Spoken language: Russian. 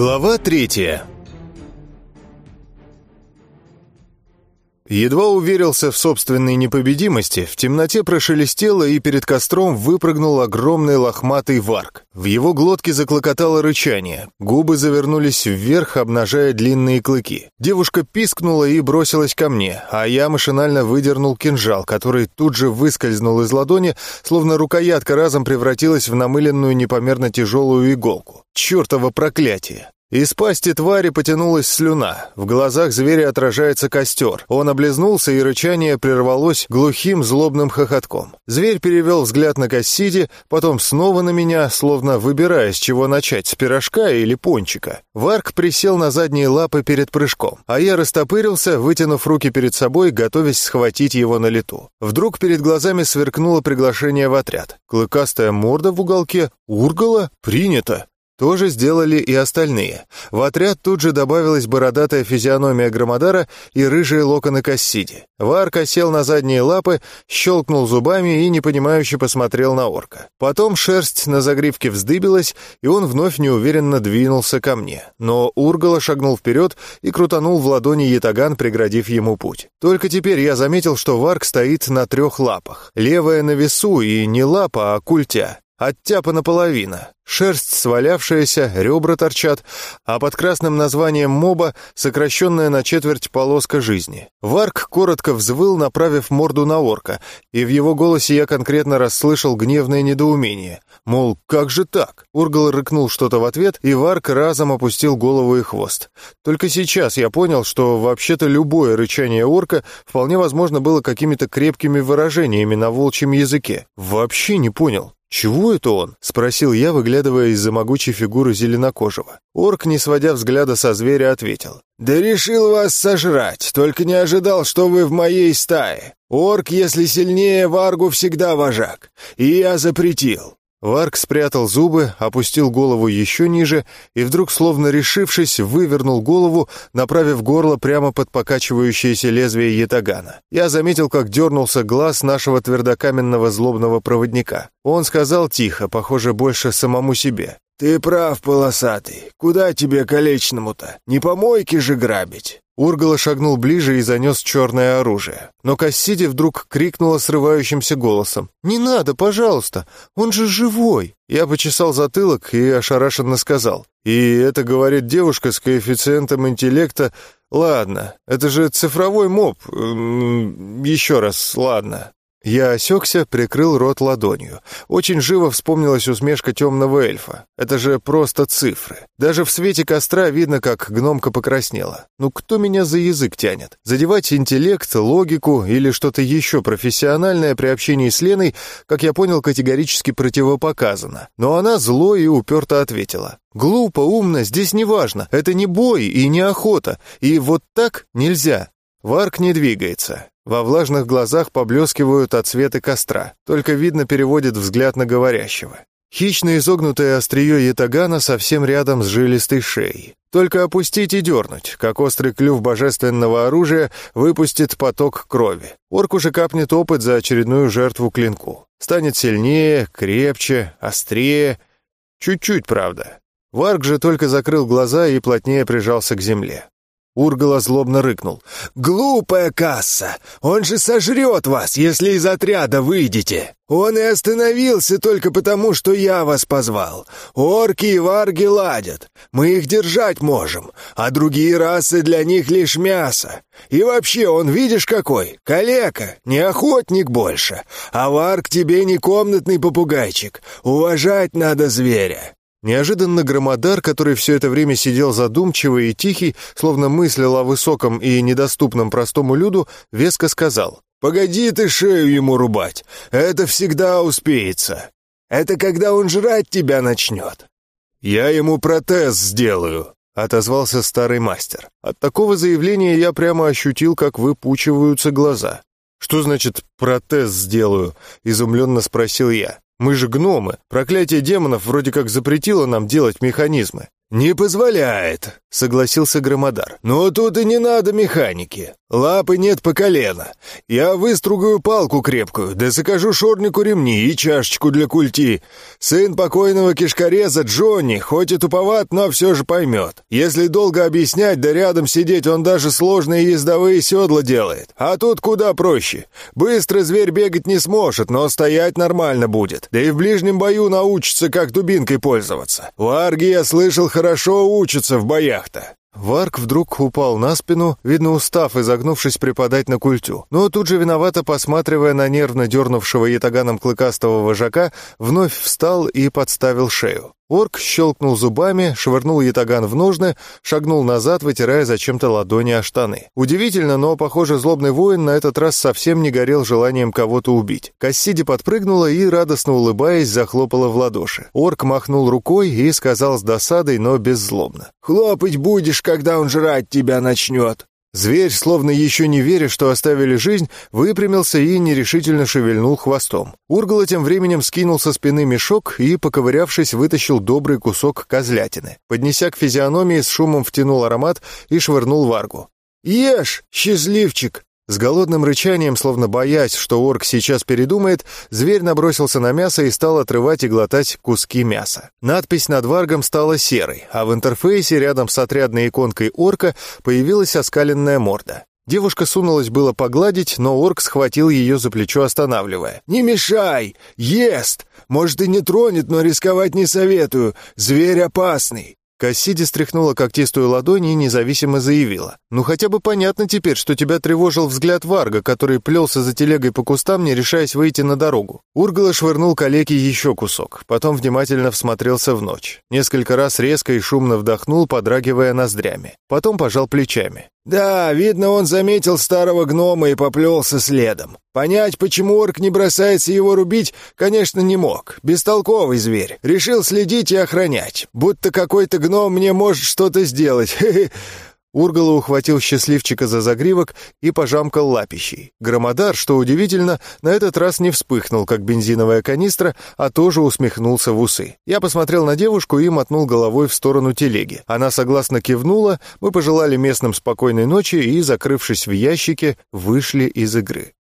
Глава третья Едва уверился в собственной непобедимости, в темноте прошелестело, и перед костром выпрыгнул огромный лохматый варк. В его глотке заклокотало рычание, губы завернулись вверх, обнажая длинные клыки. Девушка пискнула и бросилась ко мне, а я машинально выдернул кинжал, который тут же выскользнул из ладони, словно рукоятка разом превратилась в намыленную непомерно тяжелую иголку. Чертово проклятие! Из пасти твари потянулась слюна. В глазах зверя отражается костер. Он облизнулся, и рычание прервалось глухим злобным хохотком. Зверь перевел взгляд на Кассиди, потом снова на меня, словно выбирая, с чего начать, с пирожка или пончика. Варк присел на задние лапы перед прыжком, а я растопырился, вытянув руки перед собой, готовясь схватить его на лету. Вдруг перед глазами сверкнуло приглашение в отряд. Клыкастая морда в уголке. Ургала? Принято. То же сделали и остальные. В отряд тут же добавилась бородатая физиономия Громодара и рыжие локоны Кассиди. Варка сел на задние лапы, щелкнул зубами и непонимающе посмотрел на орка. Потом шерсть на загривке вздыбилась, и он вновь неуверенно двинулся ко мне. Но Ургала шагнул вперед и крутанул в ладони ятаган, преградив ему путь. Только теперь я заметил, что Варк стоит на трех лапах. Левая на весу и не лапа, а культя. Оттяпана половина, шерсть свалявшаяся, ребра торчат, а под красным названием моба сокращенная на четверть полоска жизни. Варк коротко взвыл, направив морду на орка, и в его голосе я конкретно расслышал гневное недоумение. Мол, как же так? Ургал рыкнул что-то в ответ, и Варк разом опустил голову и хвост. Только сейчас я понял, что вообще-то любое рычание орка вполне возможно было какими-то крепкими выражениями на волчьем языке. Вообще не понял. «Чего это он?» — спросил я, выглядывая из-за могучей фигуры зеленокожего. Орк, не сводя взгляда со зверя, ответил. «Да решил вас сожрать, только не ожидал, что вы в моей стае. Орк, если сильнее, варгу всегда вожак, и я запретил. Варк спрятал зубы, опустил голову еще ниже и вдруг, словно решившись, вывернул голову, направив горло прямо под покачивающееся лезвие ятагана. Я заметил, как дернулся глаз нашего твердокаменного злобного проводника. Он сказал тихо, похоже, больше самому себе. «Ты прав, полосатый. Куда тебе колечному-то? Не помойки же грабить!» Ургала шагнул ближе и занес черное оружие. Но Кассиди вдруг крикнула срывающимся голосом. «Не надо, пожалуйста! Он же живой!» Я почесал затылок и ошарашенно сказал. «И это говорит девушка с коэффициентом интеллекта. Ладно, это же цифровой моб. Еще раз, ладно. Я осекся, прикрыл рот ладонью. Очень живо вспомнилась усмешка темного эльфа. Это же просто цифры. Даже в свете костра видно, как гномка покраснела. Ну кто меня за язык тянет? Задевать интеллект, логику или что-то еще профессиональное при общении с Леной, как я понял, категорически противопоказано. Но она зло и уперто ответила. «Глупо, умно, здесь не важно. Это не бой и не охота. И вот так нельзя. Варк не двигается. Во влажных глазах поблескивают отсветы костра, только видно переводит взгляд на говорящего. Хищно изогнутое острие ятагана совсем рядом с жилистой шеей. Только опустить и дернуть, как острый клюв божественного оружия выпустит поток крови. Орк уже капнет опыт за очередную жертву клинку. Станет сильнее, крепче, острее. Чуть-чуть, правда. Варк же только закрыл глаза и плотнее прижался к земле. Ургала злобно рыкнул. «Глупая касса! Он же сожрет вас, если из отряда выйдете! Он и остановился только потому, что я вас позвал. Орки и варги ладят, мы их держать можем, а другие расы для них лишь мясо. И вообще, он видишь какой? Калека, не охотник больше, а варг тебе не комнатный попугайчик. Уважать надо зверя. Неожиданно Громодар, который все это время сидел задумчивый и тихий, словно мыслил о высоком и недоступном простому люду, веско сказал. «Погоди ты шею ему рубать, это всегда успеется. Это когда он жрать тебя начнет». «Я ему протез сделаю», — отозвался старый мастер. От такого заявления я прямо ощутил, как выпучиваются глаза. «Что значит «протез сделаю»?» — изумленно спросил я. Мы же гномы. Проклятие демонов вроде как запретило нам делать механизмы. «Не позволяет», — согласился Громодар. «Но тут и не надо механики. Лапы нет по колено. Я выстругаю палку крепкую, да закажу шорнику ремни и чашечку для культи. Сын покойного кишкореза Джонни, хоть и туповат, но все же поймет. Если долго объяснять, да рядом сидеть, он даже сложные ездовые седла делает. А тут куда проще. Быстро зверь бегать не сможет, но стоять нормально будет. Да и в ближнем бою научится, как дубинкой пользоваться. Варги, я слышал, хорошо учатся в боях-то. Варк вдруг упал на спину, видно устав, изогнувшись припадать на культю. Но тут же виновато, посматривая на нервно дернувшего ятаганом клыкастого вожака, вновь встал и подставил шею. Орк щелкнул зубами, швырнул ятаган в ножны, шагнул назад, вытирая зачем-то ладони о штаны. Удивительно, но, похоже, злобный воин на этот раз совсем не горел желанием кого-то убить. Кассиди подпрыгнула и, радостно улыбаясь, захлопала в ладоши. Орк махнул рукой и сказал с досадой, но беззлобно. «Хлопать будешь, когда он жрать тебя начнет!» Зверь, словно еще не веря, что оставили жизнь, выпрямился и нерешительно шевельнул хвостом. Ургала тем временем скинул со спины мешок и, поковырявшись, вытащил добрый кусок козлятины. Поднеся к физиономии, с шумом втянул аромат и швырнул варгу. «Ешь, счастливчик!» С голодным рычанием, словно боясь, что орк сейчас передумает, зверь набросился на мясо и стал отрывать и глотать куски мяса. Надпись над варгом стала серой, а в интерфейсе рядом с отрядной иконкой орка появилась оскаленная морда. Девушка сунулась было погладить, но орк схватил ее за плечо, останавливая. «Не мешай! Ест! Может, и не тронет, но рисковать не советую. Зверь опасный!» Кассиди стряхнула когтистую ладонь и независимо заявила. «Ну хотя бы понятно теперь, что тебя тревожил взгляд Варга, который плелся за телегой по кустам, не решаясь выйти на дорогу». Ургала швырнул калеке еще кусок, потом внимательно всмотрелся в ночь. Несколько раз резко и шумно вдохнул, подрагивая ноздрями. Потом пожал плечами. «Да, видно, он заметил старого гнома и поплелся следом. Понять, почему орк не бросается его рубить, конечно, не мог. Бестолковый зверь. Решил следить и охранять. Будто какой-то гном мне может что-то сделать. Ургала ухватил счастливчика за загривок и пожамкал лапищей. Громодар, что удивительно, на этот раз не вспыхнул, как бензиновая канистра, а тоже усмехнулся в усы. Я посмотрел на девушку и мотнул головой в сторону телеги. Она согласно кивнула, мы пожелали местным спокойной ночи и, закрывшись в ящике, вышли из игры.